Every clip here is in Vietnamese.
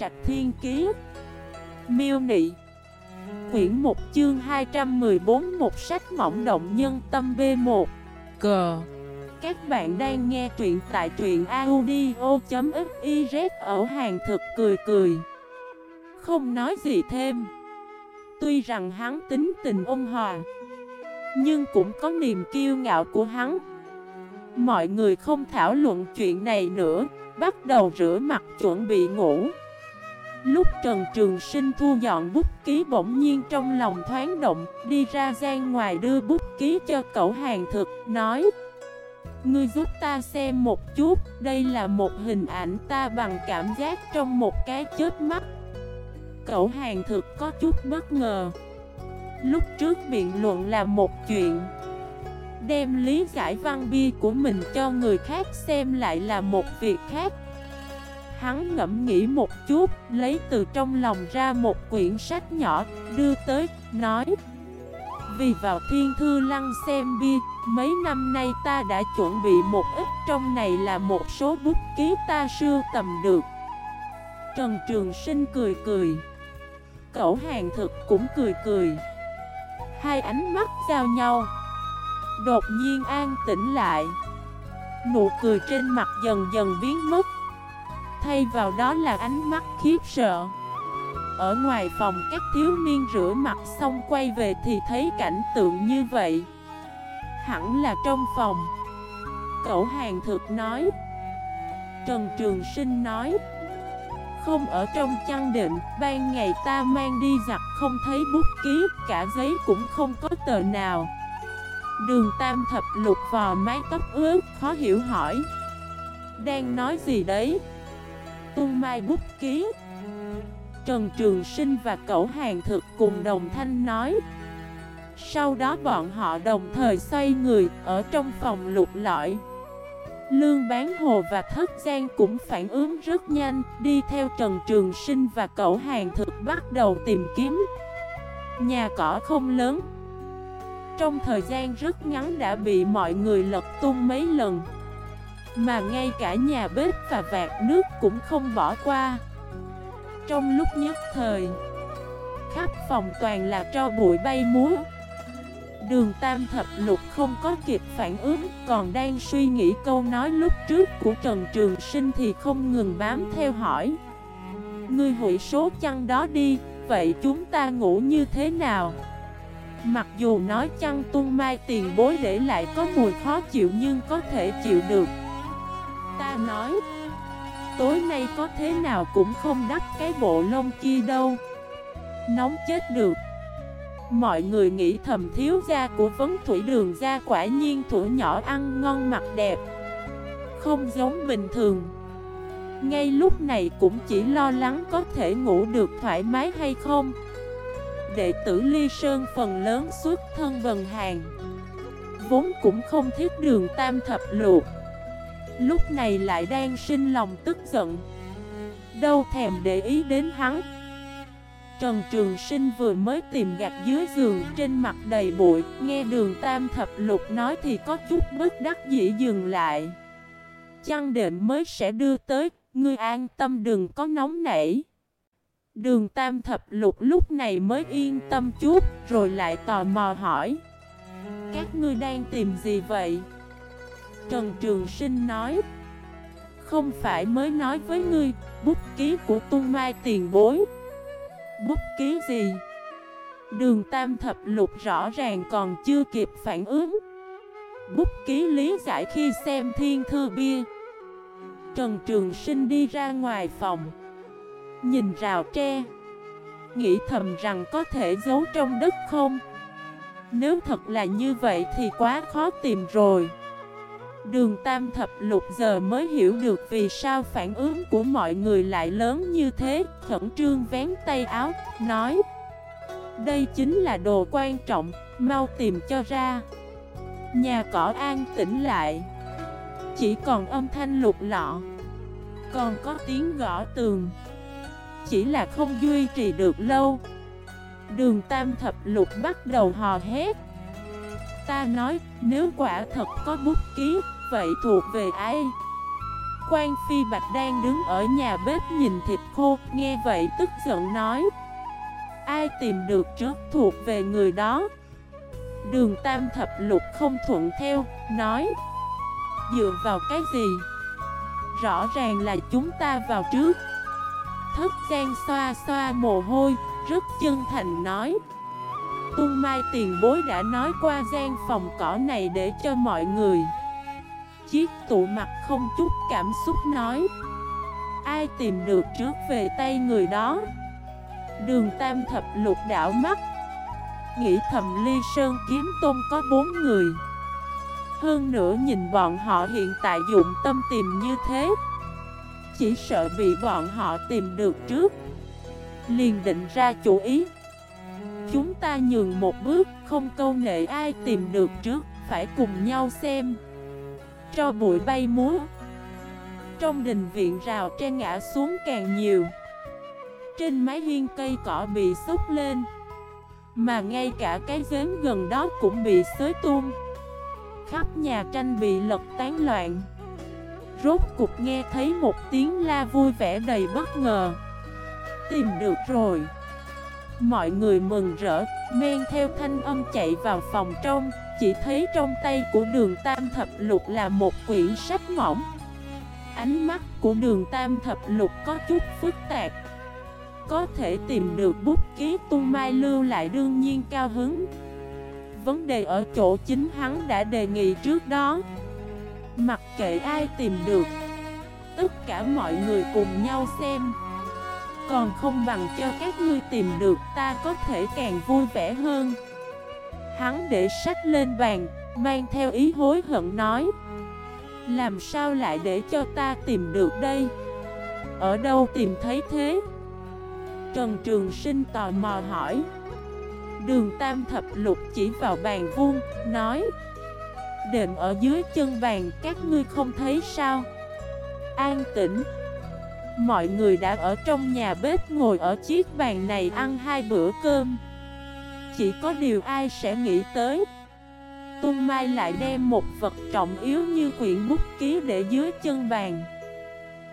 Trạch Thiên Kiế Miêu Nị. Quyển 1 chương 214 Một sách mỏng động nhân tâm B1 Cờ Các bạn đang nghe truyện tại truyện audio.xyz ở hàng thực cười cười. Không nói gì thêm. Tuy rằng hắn tính tình ôn hòa, Nhưng cũng có niềm kiêu ngạo của hắn. Mọi người không thảo luận chuyện này nữa, Bắt đầu rửa mặt chuẩn bị ngủ. Lúc Trần Trường Sinh thu dọn bút ký bỗng nhiên trong lòng thoáng động, Đi ra gian ngoài đưa bút ký cho cậu hàng thực, Nói, Ngươi giúp ta xem một chút, Đây là một hình ảnh ta bằng cảm giác trong một cái chết mắt. Cậu hàng thực có chút bất ngờ. Lúc trước biện luận là một chuyện, Đem lý giải văn bia của mình cho người khác xem lại là một việc khác. Hắn ngẫm nghĩ một chút, lấy từ trong lòng ra một quyển sách nhỏ, đưa tới, nói Vì vào thiên thư lăng xem bia, mấy năm nay ta đã chuẩn bị một ít trong này là một số bút ký ta sưu tầm được. Trần Trường Sinh cười cười. Cậu hàng thực cũng cười cười. Hai ánh mắt giao nhau. Đột nhiên an tĩnh lại. Nụ cười trên mặt dần dần biến mất. Thay vào đó là ánh mắt khiếp sợ. Ở ngoài phòng, các thiếu niên rửa mặt xong quay về thì thấy cảnh tượng như vậy. Hẳn là trong phòng. Cậu hàng thực nói. Trần Trường Sinh nói. Không ở trong chăn định Ban ngày ta mang đi giặt không thấy bút ký, Cả giấy cũng không có tờ nào. Đường tam thập lục vò mái tóc ướt, Khó hiểu hỏi. Đang nói gì đấy? Tu mai bút ký. Trần Trường Sinh và Cẩu hàng thực cùng đồng thanh nói. Sau đó bọn họ đồng thời xoay người ở trong phòng lục lọi. Lương bán hồ và thất Giang cũng phản ứng rất nhanh, Đi theo Trần Trường Sinh và Cẩu hàng thực bắt đầu tìm kiếm. Nhà cỏ không lớn. Trong thời gian rất ngắn đã bị mọi người lật tung mấy lần mà ngay cả nhà bếp và vạt nước cũng không bỏ qua. Trong lúc nhất thời, Khắp phòng toàn là tro bụi bay múa. Đường Tam Thập Lục không có kịp phản ứng, Còn đang suy nghĩ câu nói lúc trước của Trần Trường Sinh Thì không ngừng bám theo hỏi. Ngươi hủy số chăn đó đi, Vậy chúng ta ngủ như thế nào? Mặc dù nói chăn tung mai tiền bối để lại có mùi khó chịu Nhưng có thể chịu được. Ta nói. Tối nay có thế nào cũng không đắp cái bộ lông kia đâu. Nóng chết được. Mọi người nghĩ thầm thiếu gia của vấn thủy đường gia quả nhiên thủ nhỏ ăn ngon mặt đẹp. Không giống bình thường. Ngay lúc này cũng chỉ lo lắng có thể ngủ được thoải mái hay không. Đệ tử Ly Sơn phần lớn suốt thân vần hàng Vốn cũng không thiết đường tam thập luộc Lúc này lại đang sinh lòng tức giận. Đâu thèm để ý đến hắn. Trần Trường Sinh vừa mới tìm gạch dưới giường trên mặt đầy bụi, Nghe đường tam thập lục nói thì có chút bất đắc dĩ dừng lại. Chăn đệm mới sẽ đưa tới, Ngươi an tâm đừng có nóng nảy. Đường tam thập lục lúc này mới yên tâm chút, Rồi lại tò mò hỏi. Các ngươi đang tìm gì vậy? Trần Trường Sinh nói, Không phải mới nói với ngươi, Bút ký của tu mai tiền bối. Bút ký gì? Đường Tam Thập Lục rõ ràng còn chưa kịp phản ứng. Bút ký lý giải khi xem thiên thư bia. Trần Trường Sinh đi ra ngoài phòng, Nhìn rào tre, Nghĩ thầm rằng có thể giấu trong đất không? Nếu thật là như vậy thì quá khó tìm rồi. Đường Tam Thập Lục giờ mới hiểu được vì sao phản ứng của mọi người lại lớn như thế. Khẩn trương vén tay áo, nói Đây chính là đồ quan trọng, mau tìm cho ra. Nhà cỏ an tĩnh lại. Chỉ còn âm thanh lục lọ Còn có tiếng gõ tường. Chỉ là không duy trì được lâu Đường Tam Thập Lục bắt đầu hò hét. Ta nói, nếu quả thật có bút ký vậy thuộc về ai? quan Phi Bạch đang đứng ở nhà bếp nhìn thịt khô, Nghe vậy tức giận nói. Ai tìm được trước thuộc về người đó? Đường Tam Thập Lục không thuận theo, Nói. Dựa vào cái gì? Rõ ràng là chúng ta vào trước. Thất gian xoa xoa mồ hôi, Rất chân thành nói. Tung Mai tiền bối đã nói qua gian phòng cỏ này để cho mọi người. Chiếc tụ mặt không chút cảm xúc nói. Ai tìm được trước về tay người đó? Đường Tam Thập lục đảo mắt. Nghĩ thầm Ly Sơn Kiếm Tôn có bốn người. Hơn nữa nhìn bọn họ hiện tại dụng tâm tìm như thế. Chỉ sợ bị bọn họ tìm được trước. Liền định ra chủ ý. Chúng ta nhường một bước, Không câu nệ ai tìm được trước, Phải cùng nhau xem. Cho bụi bay múa. Trong đình viện rào tre ngã xuống càng nhiều. Trên mái hiên cây cỏ bị sốc lên. Mà ngay cả cái giếng gần đó cũng bị xới tung. Khắp nhà tranh bị lật tán loạn. Rốt cục nghe thấy một tiếng la vui vẻ đầy bất ngờ. Tìm được rồi. Mọi người mừng rỡ, men theo thanh âm chạy vào phòng trong. Chỉ thấy trong tay của đường Tam Thập Lục là một quyển sách mỏng Ánh mắt của đường Tam Thập Lục có chút phức tạp. Có thể tìm được bút ký Tu mai lưu lại đương nhiên cao hứng. Vấn đề ở chỗ chính hắn đã đề nghị trước đó. Mặc kệ ai tìm được, Tất cả mọi người cùng nhau xem. Còn không bằng cho các ngươi tìm được, ta có thể càng vui vẻ hơn. Hắn để sách lên bàn, Mang theo ý hối hận nói, Làm sao lại để cho ta tìm được đây? Ở đâu tìm thấy thế? Trần Trường Sinh tò mò hỏi. Đường Tam Thập Lục chỉ vào bàn vuông, Nói, Đệm ở dưới chân bàn, Các ngươi không thấy sao? An tĩnh. Mọi người đã ở trong nhà bếp ngồi ở chiếc bàn này ăn hai bữa cơm. Chỉ có điều ai sẽ nghĩ tới. Tung Mai lại đem một vật trọng yếu như quyển bút ký để dưới chân bàn.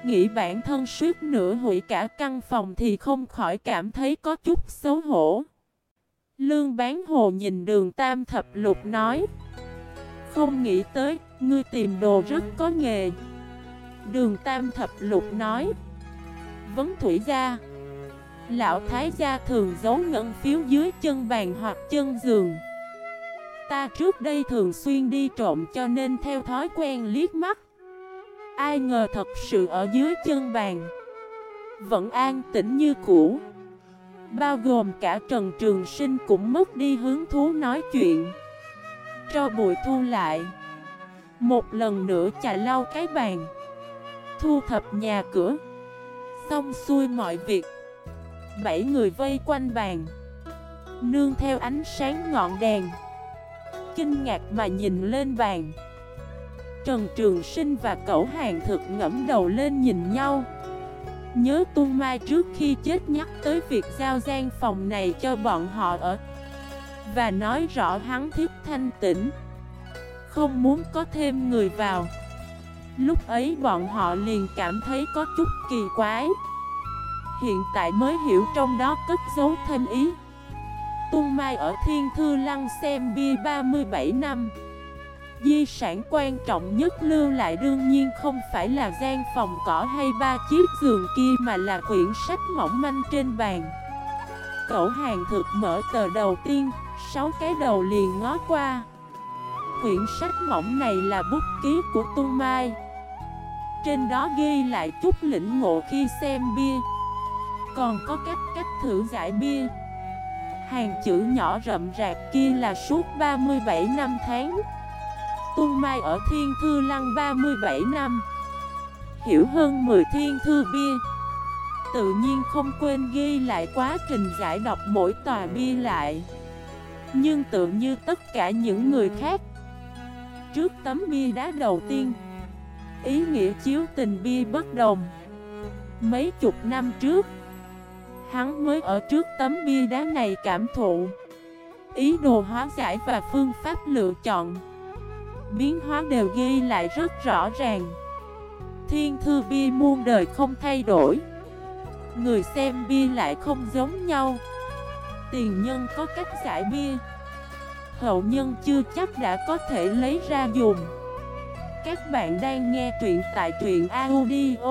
Nghĩ bản thân suýt nửa hủy cả căn phòng thì không khỏi cảm thấy có chút xấu hổ. Lương bán hồ nhìn đường tam thập lục nói Không nghĩ tới, ngươi tìm đồ rất có nghề. Đường tam thập lục nói vấn thủy gia Lão thái gia thường giấu ngân phiếu dưới chân bàn hoặc chân giường. Ta trước đây thường xuyên đi trộm cho nên theo thói quen liếc mắt. Ai ngờ thật sự ở dưới chân bàn. Vẫn an tĩnh như cũ. Bao gồm cả Trần Trường Sinh cũng mất đi hứng thú nói chuyện. Cho bụi thu lại. Một lần nữa chà lau cái bàn. Thu thập nhà cửa. Xong xuôi mọi việc. Bảy người vây quanh bàn. Nương theo ánh sáng ngọn đèn. Kinh ngạc mà nhìn lên bàn. Trần Trường Sinh và cẩu hàng thực ngẫm đầu lên nhìn nhau. Nhớ tu mai trước khi chết nhắc tới việc giao gian phòng này cho bọn họ ở Và nói rõ hắn thiết thanh tĩnh. Không muốn có thêm người vào. Lúc ấy bọn họ liền cảm thấy có chút kỳ quái. Hiện tại mới hiểu trong đó cất dấu thêm ý. Tung Mai ở Thiên Thư Lăng xem bia 37 năm. Di sản quan trọng nhất lưu lại đương nhiên không phải là gian phòng cỏ hay ba chiếc giường kia mà là quyển sách mỏng manh trên bàn. Cậu hàng thực mở tờ đầu tiên, sáu cái đầu liền ngó qua. Quyển sách mỏng này là bút ký của Tung Mai. Trên đó ghi lại chút lĩnh ngộ khi xem bia. Còn có cách cách thử giải bia. Hàng chữ nhỏ rậm rạc kia là suốt 37 năm tháng. Tung Mai ở Thiên Thư Lăng 37 năm. Hiểu hơn 10 thiên thư bia. Tự nhiên không quên ghi lại quá trình giải đọc mỗi tòa bia lại. Nhưng tự như tất cả những người khác. Trước tấm bia đá đầu tiên, Ý nghĩa chiếu tình bia bất đồng. Mấy chục năm trước Hắn mới ở trước tấm bia đá này cảm thụ. Ý đồ hóa giải và phương pháp lựa chọn. Biến hóa đều ghi lại rất rõ ràng. Thiên thư bia muôn đời không thay đổi. Người xem bia lại không giống nhau. Tiền nhân có cách giải bia. Hậu nhân chưa chắc đã có thể lấy ra dùng. Các bạn đang nghe truyện tại truyện audio.fif